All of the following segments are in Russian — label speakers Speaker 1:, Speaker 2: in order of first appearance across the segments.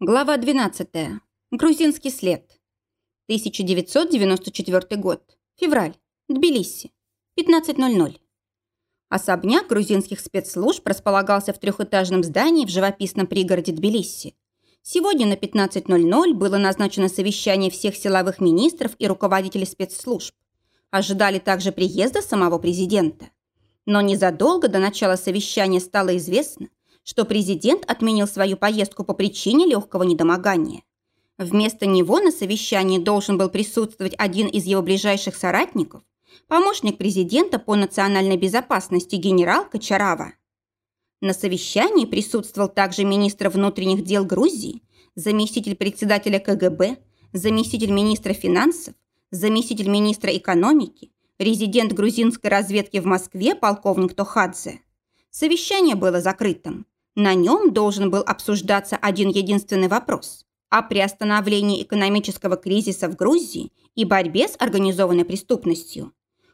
Speaker 1: Глава 12. Грузинский след. 1994 год. Февраль. Тбилиси. 15.00. Особняк грузинских спецслужб располагался в трехэтажном здании в живописном пригороде Тбилиси. Сегодня на 15.00 было назначено совещание всех силовых министров и руководителей спецслужб. Ожидали также приезда самого президента. Но незадолго до начала совещания стало известно, что президент отменил свою поездку по причине легкого недомогания. Вместо него на совещании должен был присутствовать один из его ближайших соратников, помощник президента по национальной безопасности генерал Кочарава. На совещании присутствовал также министр внутренних дел Грузии, заместитель председателя КГБ, заместитель министра финансов, заместитель министра экономики, резидент грузинской разведки в Москве полковник Тохадзе. Совещание было закрытым. На нем должен был обсуждаться один единственный вопрос о приостановлении экономического кризиса в Грузии и борьбе с организованной преступностью.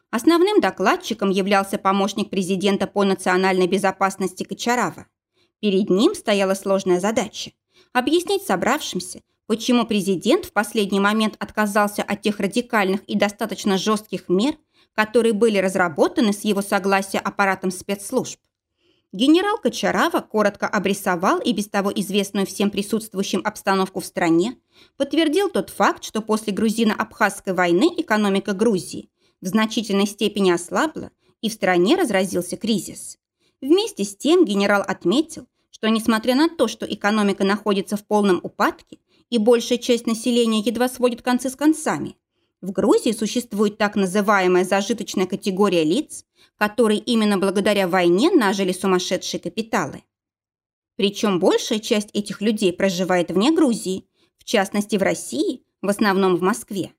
Speaker 1: Основным докладчиком являлся помощник президента по национальной безопасности Кочарава. Перед ним стояла сложная задача – объяснить собравшимся, почему президент в последний момент отказался от тех радикальных и достаточно жестких мер, которые были разработаны с его согласия аппаратом спецслужб. Генерал Кочарава коротко обрисовал и без того известную всем присутствующим обстановку в стране, подтвердил тот факт, что после грузино-абхазской войны экономика Грузии в значительной степени ослабла и в стране разразился кризис. Вместе с тем генерал отметил, что несмотря на то, что экономика находится в полном упадке и большая часть населения едва сводит концы с концами, в Грузии существует так называемая зажиточная категория лиц, которые именно благодаря войне нажили сумасшедшие капиталы. Причем большая часть этих людей проживает вне Грузии, в частности в России, в основном в Москве.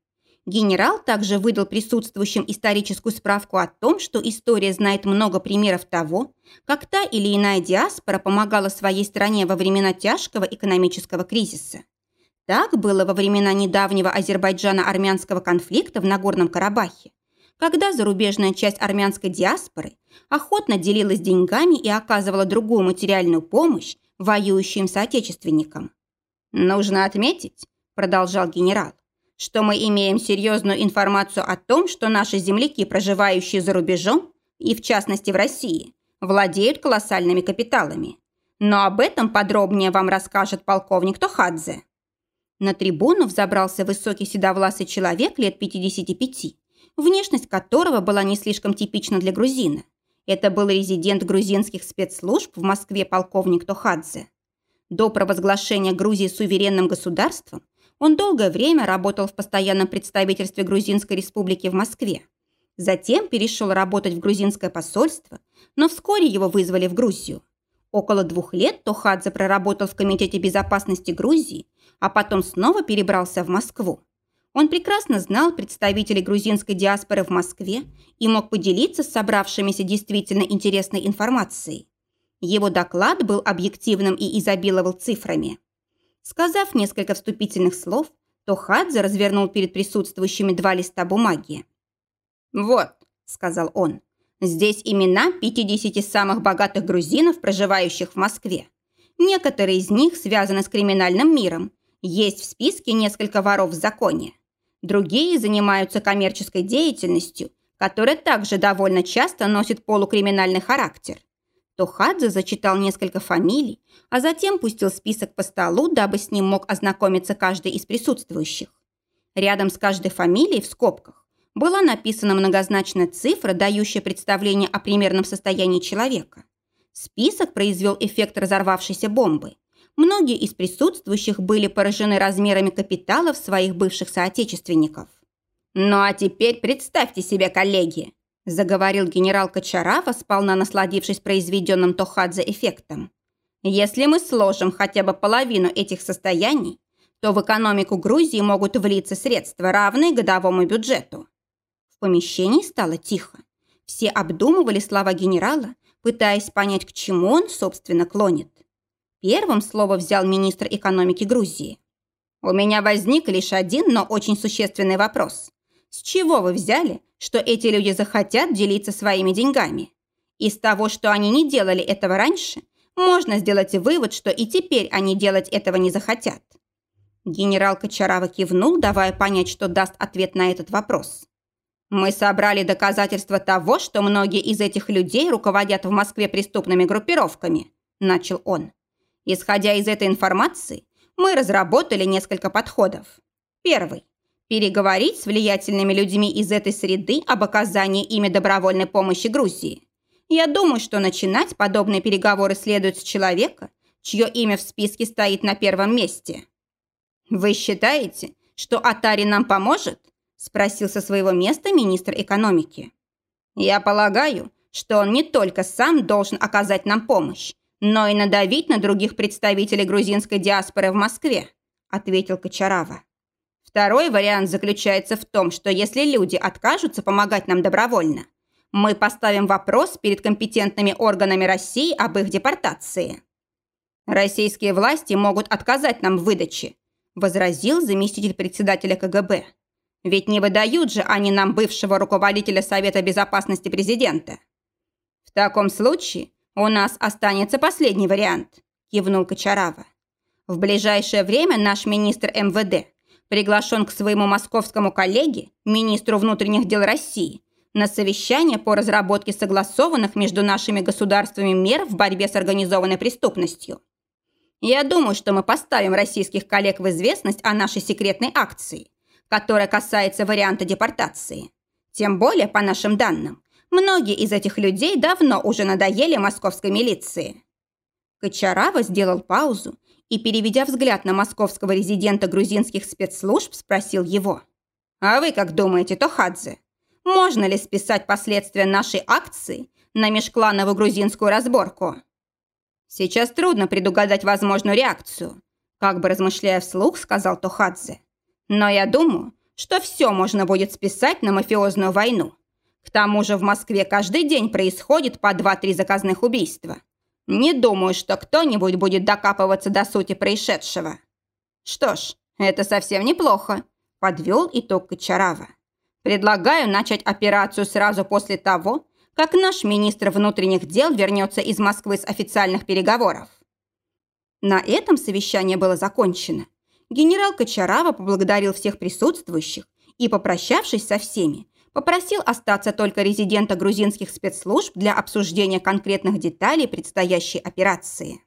Speaker 1: Генерал также выдал присутствующим историческую справку о том, что история знает много примеров того, как та или иная диаспора помогала своей стране во времена тяжкого экономического кризиса. Так было во времена недавнего Азербайджано-армянского конфликта в Нагорном Карабахе, когда зарубежная часть армянской диаспоры охотно делилась деньгами и оказывала другую материальную помощь воюющим соотечественникам. «Нужно отметить», – продолжал генерал, что мы имеем серьезную информацию о том, что наши земляки, проживающие за рубежом, и в частности в России, владеют колоссальными капиталами. Но об этом подробнее вам расскажет полковник Тохадзе. На трибуну взобрался высокий седовласый человек лет 55, внешность которого была не слишком типична для грузина. Это был резидент грузинских спецслужб в Москве полковник Тохадзе. До провозглашения Грузии суверенным государством он долгое время работал в постоянном представительстве Грузинской республики в Москве. Затем перешел работать в грузинское посольство, но вскоре его вызвали в Грузию. Около двух лет Тохадзе проработал в Комитете безопасности Грузии, а потом снова перебрался в Москву. Он прекрасно знал представителей грузинской диаспоры в Москве и мог поделиться с собравшимися действительно интересной информацией. Его доклад был объективным и изобиловал цифрами. Сказав несколько вступительных слов, Тохадзе развернул перед присутствующими два листа бумаги. «Вот», — сказал он, Здесь имена 50 самых богатых грузинов, проживающих в Москве. Некоторые из них связаны с криминальным миром. Есть в списке несколько воров в законе. Другие занимаются коммерческой деятельностью, которая также довольно часто носит полукриминальный характер. Тохадзе зачитал несколько фамилий, а затем пустил список по столу, дабы с ним мог ознакомиться каждый из присутствующих. Рядом с каждой фамилией в скобках была написана многозначная цифра, дающая представление о примерном состоянии человека. Список произвел эффект разорвавшейся бомбы. Многие из присутствующих были поражены размерами капиталов своих бывших соотечественников. «Ну а теперь представьте себе, коллеги!» заговорил генерал Кочарава, сполна насладившись произведенным Тохадзе эффектом. «Если мы сложим хотя бы половину этих состояний, то в экономику Грузии могут влиться средства, равные годовому бюджету. В помещении стало тихо. Все обдумывали слова генерала, пытаясь понять, к чему он, собственно, клонит. Первым слово взял министр экономики Грузии. «У меня возник лишь один, но очень существенный вопрос. С чего вы взяли, что эти люди захотят делиться своими деньгами? Из того, что они не делали этого раньше, можно сделать вывод, что и теперь они делать этого не захотят. Генерал Кочарава кивнул, давая понять, что даст ответ на этот вопрос. «Мы собрали доказательства того, что многие из этих людей руководят в Москве преступными группировками», – начал он. «Исходя из этой информации, мы разработали несколько подходов. Первый – переговорить с влиятельными людьми из этой среды об оказании ими добровольной помощи Грузии. Я думаю, что начинать подобные переговоры следует с человека, чье имя в списке стоит на первом месте. Вы считаете, что Атари нам поможет? Спросил со своего места министр экономики. Я полагаю, что он не только сам должен оказать нам помощь, но и надавить на других представителей грузинской диаспоры в Москве, ответил Кочарава. Второй вариант заключается в том, что если люди откажутся помогать нам добровольно, мы поставим вопрос перед компетентными органами России об их депортации. Российские власти могут отказать нам в выдаче, возразил заместитель председателя КГБ. Ведь не выдают же они нам бывшего руководителя Совета Безопасности президента. В таком случае у нас останется последний вариант, кивнул Кочарава. В ближайшее время наш министр МВД приглашен к своему московскому коллеге, министру внутренних дел России, на совещание по разработке согласованных между нашими государствами мер в борьбе с организованной преступностью. Я думаю, что мы поставим российских коллег в известность о нашей секретной акции, которая касается варианта депортации. Тем более, по нашим данным, многие из этих людей давно уже надоели московской милиции. Кочарава сделал паузу и, переведя взгляд на московского резидента грузинских спецслужб, спросил его. «А вы как думаете, Тохадзе?» Можно ли списать последствия нашей акции на межклановую грузинскую разборку? Сейчас трудно предугадать возможную реакцию, как бы размышляя вслух, сказал Тохадзе. Но я думаю, что все можно будет списать на мафиозную войну. К тому же в Москве каждый день происходит по два-три заказных убийства. Не думаю, что кто-нибудь будет докапываться до сути происшедшего. Что ж, это совсем неплохо, подвел итог Кочарава. Предлагаю начать операцию сразу после того, как наш министр внутренних дел вернется из Москвы с официальных переговоров. На этом совещание было закончено. Генерал Кочарава поблагодарил всех присутствующих и, попрощавшись со всеми, попросил остаться только резидента грузинских спецслужб для обсуждения конкретных деталей предстоящей операции.